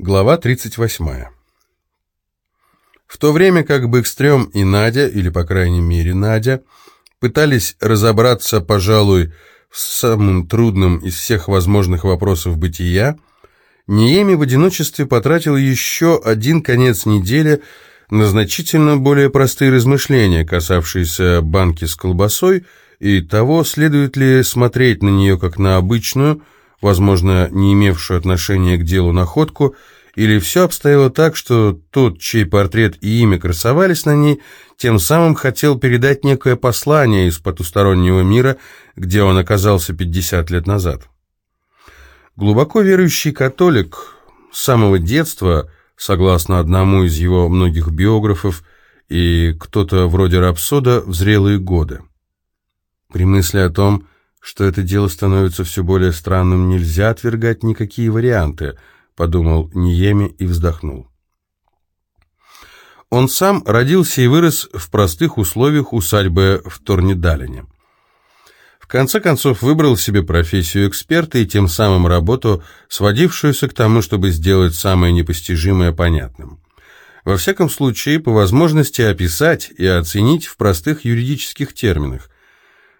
Глава 38. В то время как Бэкстрём и Надя, или по крайней мере Надя, пытались разобраться, пожалуй, в самым трудном из всех возможных вопросов бытия, Ниеми в одиночестве потратил еще один конец недели на значительно более простые размышления, касавшиеся банки с колбасой и того, следует ли смотреть на нее как на обычную, возможно, не имевшую отношения к делу находку, или все обстояло так, что тот, чей портрет и имя красовались на ней, тем самым хотел передать некое послание из потустороннего мира, где он оказался 50 лет назад. Глубоко верующий католик с самого детства, согласно одному из его многих биографов, и кто-то вроде Рапсода в зрелые годы. При мысли о том, что это дело становится все более странным, нельзя отвергать никакие варианты, подумал Ниеми и вздохнул. Он сам родился и вырос в простых условиях усадьбы в Торнидалине. В конце концов выбрал себе профессию эксперта и тем самым работу, сводившуюся к тому, чтобы сделать самое непостижимое понятным. Во всяком случае, по возможности описать и оценить в простых юридических терминах,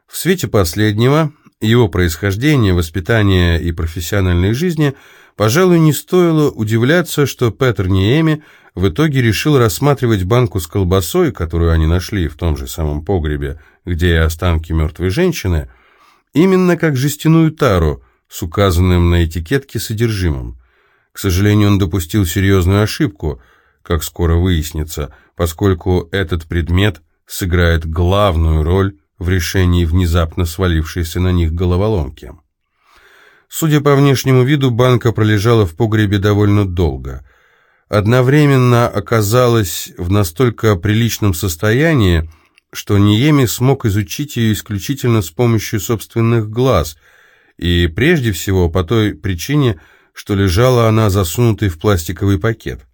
в свете последнего, его происхождения, воспитания и профессиональной жизни, пожалуй, не стоило удивляться, что Петр Ниеми в итоге решил рассматривать банку с колбасой, которую они нашли в том же самом погребе, где и останки мертвой женщины, именно как жестяную тару с указанным на этикетке содержимым. К сожалению, он допустил серьезную ошибку, как скоро выяснится, поскольку этот предмет сыграет главную роль в решении внезапно свалившейся на них головоломки. Судя по внешнему виду, банка пролежала в погребе довольно долго. Одновременно оказалась в настолько приличном состоянии, что Ниеми смог изучить ее исключительно с помощью собственных глаз, и прежде всего по той причине, что лежала она засунутой в пластиковый пакет.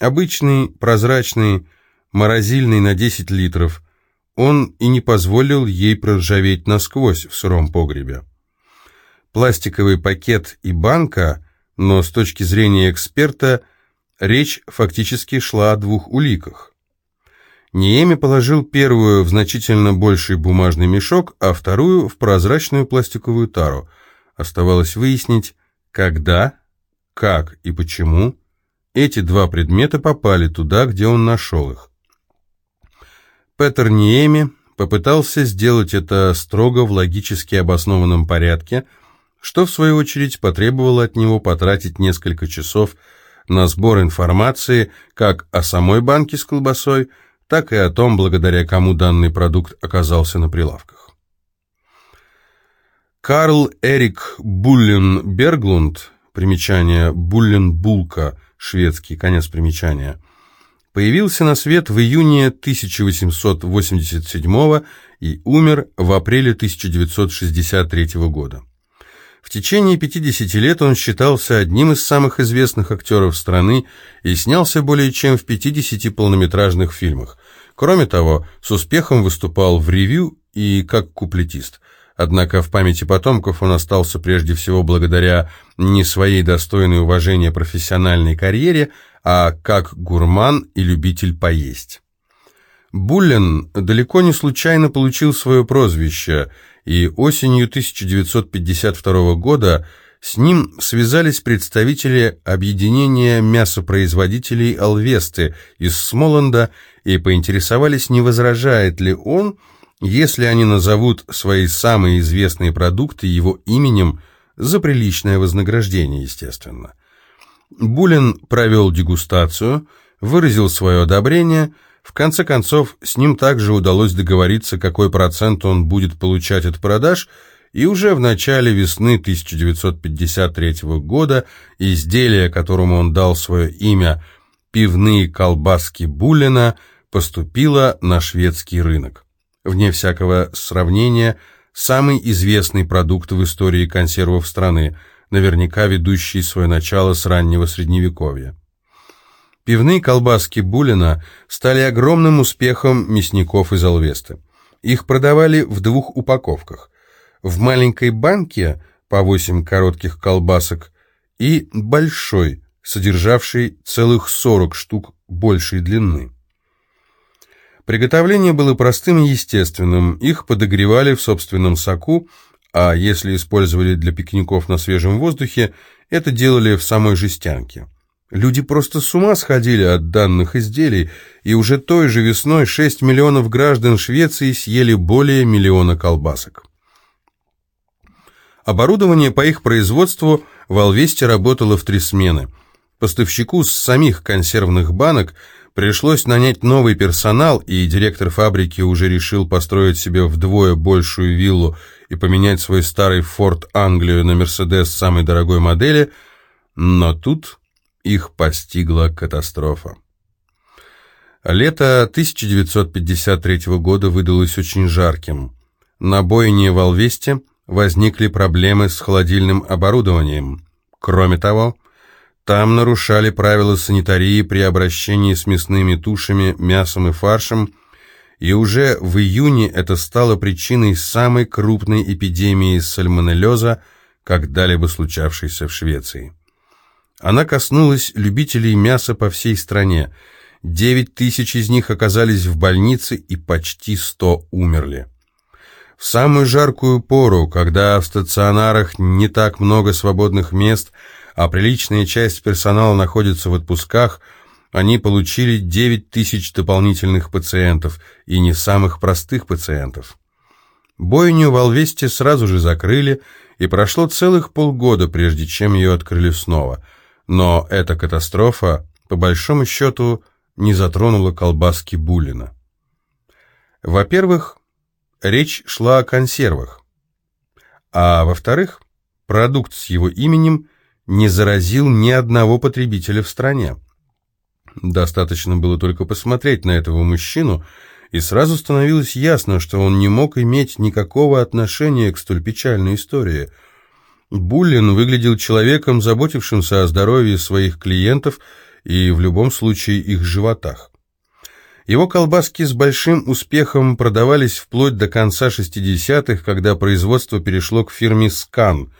Обычный, прозрачный, морозильный на 10 литров – он и не позволил ей проржаветь насквозь в сыром погребе. Пластиковый пакет и банка, но с точки зрения эксперта речь фактически шла о двух уликах. Ниеми положил первую в значительно больший бумажный мешок, а вторую в прозрачную пластиковую тару. Оставалось выяснить, когда, как и почему эти два предмета попали туда, где он нашел их. Петер Ниеми попытался сделать это строго в логически обоснованном порядке, что в свою очередь потребовало от него потратить несколько часов на сбор информации как о самой банке с колбасой, так и о том, благодаря кому данный продукт оказался на прилавках. Карл Эрик Буллен Берглунд, примечание Буллен Булка, шведский, конец примечания – появился на свет в июне 1887 и умер в апреле 1963 года. В течение 50 лет он считался одним из самых известных актеров страны и снялся более чем в 50 полнометражных фильмах. Кроме того, с успехом выступал в ревю и как куплетист. Однако в памяти потомков он остался прежде всего благодаря не своей достойной уважения профессиональной карьере, а как гурман и любитель поесть. Буллен далеко не случайно получил свое прозвище, и осенью 1952 года с ним связались представители объединения мясопроизводителей Алвесты из Смоланда и поинтересовались, не возражает ли он, если они назовут свои самые известные продукты его именем за приличное вознаграждение, естественно. Булин провел дегустацию, выразил свое одобрение, в конце концов, с ним также удалось договориться, какой процент он будет получать от продаж, и уже в начале весны 1953 года изделие, которому он дал свое имя «Пивные колбаски Буллина», поступило на шведский рынок вне всякого сравнения, самый известный продукт в истории консервов страны, наверняка ведущий свое начало с раннего Средневековья. Пивные колбаски Булина стали огромным успехом мясников из Алвесты. Их продавали в двух упаковках. В маленькой банке по 8 коротких колбасок и большой содержавший целых 40 штук большей длины. Приготовление было простым и естественным, их подогревали в собственном соку, а если использовали для пикников на свежем воздухе, это делали в самой жестянке. Люди просто с ума сходили от данных изделий, и уже той же весной 6 миллионов граждан Швеции съели более миллиона колбасок. Оборудование по их производству в Алвесте работало в три смены. Поставщику с самих консервных банок пришлось нанять новый персонал, и директор фабрики уже решил построить себе вдвое большую виллу и поменять свой старый Ford Англию на Мерседес самой дорогой модели, но тут их постигла катастрофа. Лето 1953 года выдалось очень жарким. На бойне в Алвесте возникли проблемы с холодильным оборудованием. Кроме того, там нарушали правила санитарии при обращении с мясными тушами, мясом и фаршем, и уже в июне это стало причиной самой крупной эпидемии сальмонеллеза, когда-либо случавшейся в Швеции. Она коснулась любителей мяса по всей стране. Девять тысяч из них оказались в больнице и почти сто умерли. В самую жаркую пору, когда в стационарах не так много свободных мест, а приличная часть персонала находится в отпусках, они получили 9 тысяч дополнительных пациентов, и не самых простых пациентов. Бойню в Алвесте сразу же закрыли, и прошло целых полгода, прежде чем ее открыли снова – но эта катастрофа, по большому счету, не затронула колбаски Буллина. Во-первых, речь шла о консервах, а во-вторых, продукт с его именем не заразил ни одного потребителя в стране. Достаточно было только посмотреть на этого мужчину, и сразу становилось ясно, что он не мог иметь никакого отношения к столь печальной истории – Буллин выглядел человеком, заботившимся о здоровье своих клиентов и в любом случае их животах. Его колбаски с большим успехом продавались вплоть до конца 60-х, когда производство перешло к фирме «Скан»,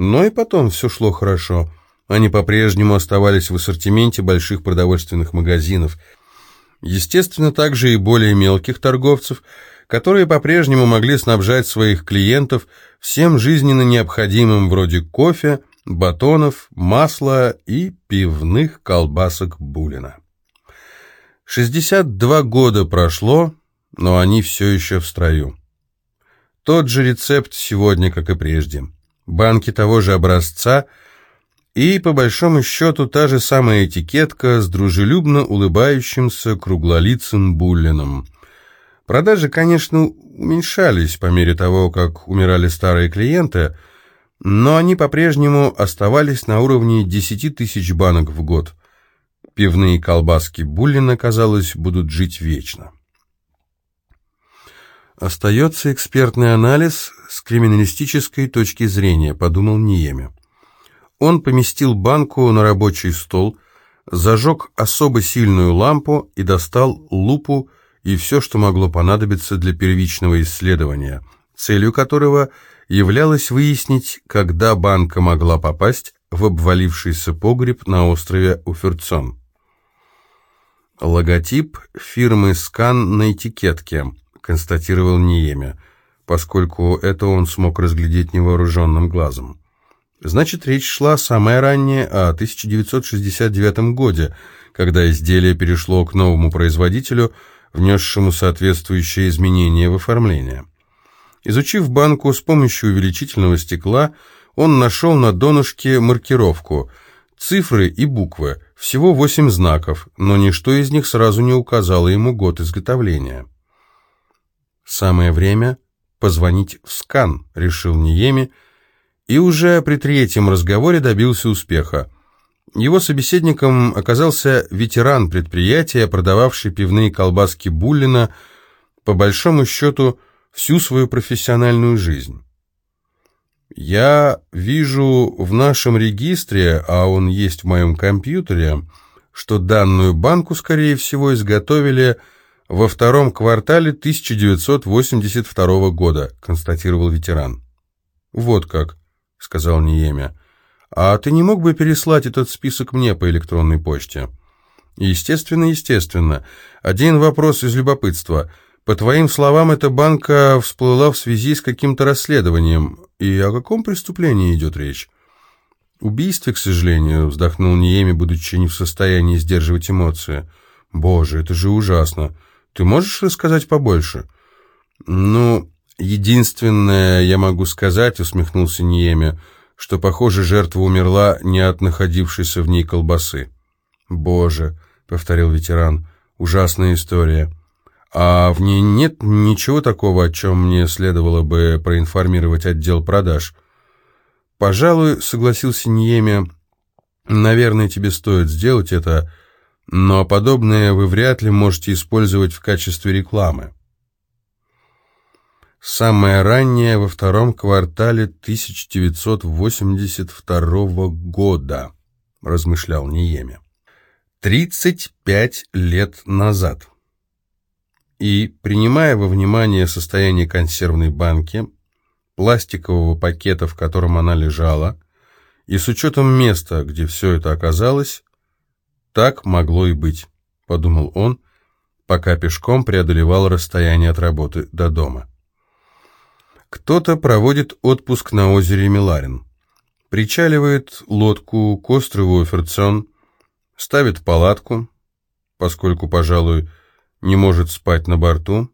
но и потом все шло хорошо. Они по-прежнему оставались в ассортименте больших продовольственных магазинов. Естественно, также и более мелких торговцев – которые по-прежнему могли снабжать своих клиентов всем жизненно необходимым вроде кофе, батонов, масла и пивных колбасок Булина. 62 года прошло, но они все еще в строю. Тот же рецепт сегодня, как и прежде. Банки того же образца и, по большому счету, та же самая этикетка с дружелюбно улыбающимся круглолицым Буллином – Продажи, конечно, уменьшались по мере того, как умирали старые клиенты, но они по-прежнему оставались на уровне 10 тысяч банок в год. Пивные колбаски Буллина, казалось, будут жить вечно. «Остается экспертный анализ с криминалистической точки зрения», — подумал Ниеме. Он поместил банку на рабочий стол, зажег особо сильную лампу и достал лупу, и все, что могло понадобиться для первичного исследования, целью которого являлось выяснить, когда банка могла попасть в обвалившийся погреб на острове Уферцон. «Логотип фирмы «Скан» на этикетке», — констатировал Ниеме, поскольку это он смог разглядеть невооруженным глазом. Значит, речь шла самая ранняя о 1969 годе, когда изделие перешло к новому производителю — внесшему соответствующие изменения в оформление. Изучив банку с помощью увеличительного стекла, он нашел на донышке маркировку «Цифры и буквы», всего восемь знаков, но ничто из них сразу не указало ему год изготовления. «Самое время позвонить в скан», — решил Ниеми, и уже при третьем разговоре добился успеха. Его собеседником оказался ветеран предприятия, продававший пивные колбаски Буллина, по большому счету, всю свою профессиональную жизнь. «Я вижу в нашем регистре, а он есть в моем компьютере, что данную банку, скорее всего, изготовили во втором квартале 1982 года», констатировал ветеран. «Вот как», — сказал Ниемя. А ты не мог бы переслать этот список мне по электронной почте? Естественно, естественно. Один вопрос из любопытства. По твоим словам, эта банка всплыла в связи с каким-то расследованием. И о каком преступлении идет речь? Убийстве, к сожалению, вздохнул Ниеми, будучи не в состоянии сдерживать эмоции. Боже, это же ужасно. Ты можешь рассказать побольше? Ну, единственное, я могу сказать, усмехнулся Ниеми, что, похоже, жертва умерла не от находившейся в ней колбасы. Боже, повторил ветеран, ужасная история. А в ней нет ничего такого, о чем мне следовало бы проинформировать отдел продаж. Пожалуй, согласился Ниеми, наверное, тебе стоит сделать это, но подобное вы вряд ли можете использовать в качестве рекламы. Самое раннее во втором квартале 1982 года, размышлял Ниеми. 35 лет назад. И, принимая во внимание состояние консервной банки, пластикового пакета, в котором она лежала, и с учетом места, где все это оказалось, так могло и быть, подумал он, пока пешком преодолевал расстояние от работы до дома. Кто-то проводит отпуск на озере Миларин. Причаливает лодку к острову Оферцион, ставит палатку, поскольку, пожалуй, не может спать на борту,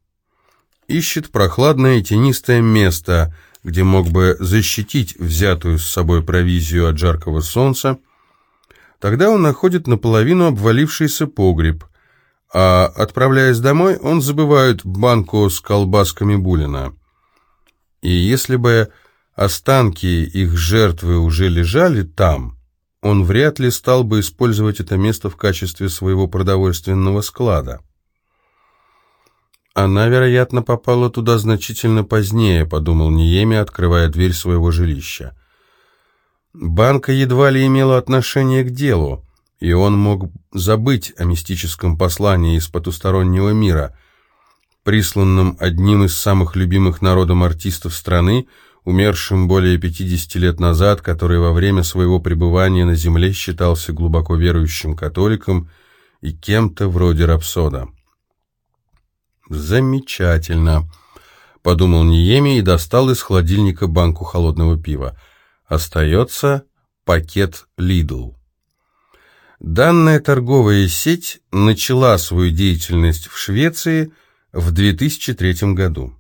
ищет прохладное тенистое место, где мог бы защитить взятую с собой провизию от жаркого солнца, тогда он находит наполовину обвалившийся погреб, а, отправляясь домой, он забывает банку с колбасками Булина. И если бы останки их жертвы уже лежали там, он вряд ли стал бы использовать это место в качестве своего продовольственного склада. Она, вероятно, попала туда значительно позднее, подумал Ниеми, открывая дверь своего жилища. Банка едва ли имела отношение к делу, и он мог забыть о мистическом послании из потустороннего мира, присланном одним из самых любимых народом артистов страны, умершим более 50 лет назад, который во время своего пребывания на земле считался глубоко верующим католиком и кем-то вроде рапсода. «Замечательно», — подумал Ниеми и достал из холодильника банку холодного пива. «Остается пакет Lidl». Данная торговая сеть начала свою деятельность в Швеции в 2003 году.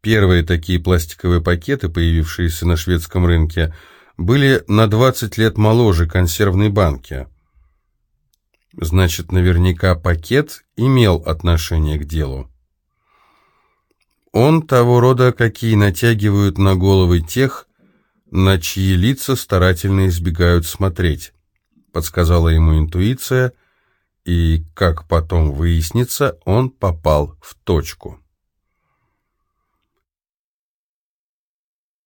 Первые такие пластиковые пакеты, появившиеся на шведском рынке, были на 20 лет моложе консервной банки. Значит, наверняка пакет имел отношение к делу. Он того рода, какие натягивают на головы тех, на чьи лица старательно избегают смотреть, подсказала ему интуиция, и, как потом выяснится, он попал в точку.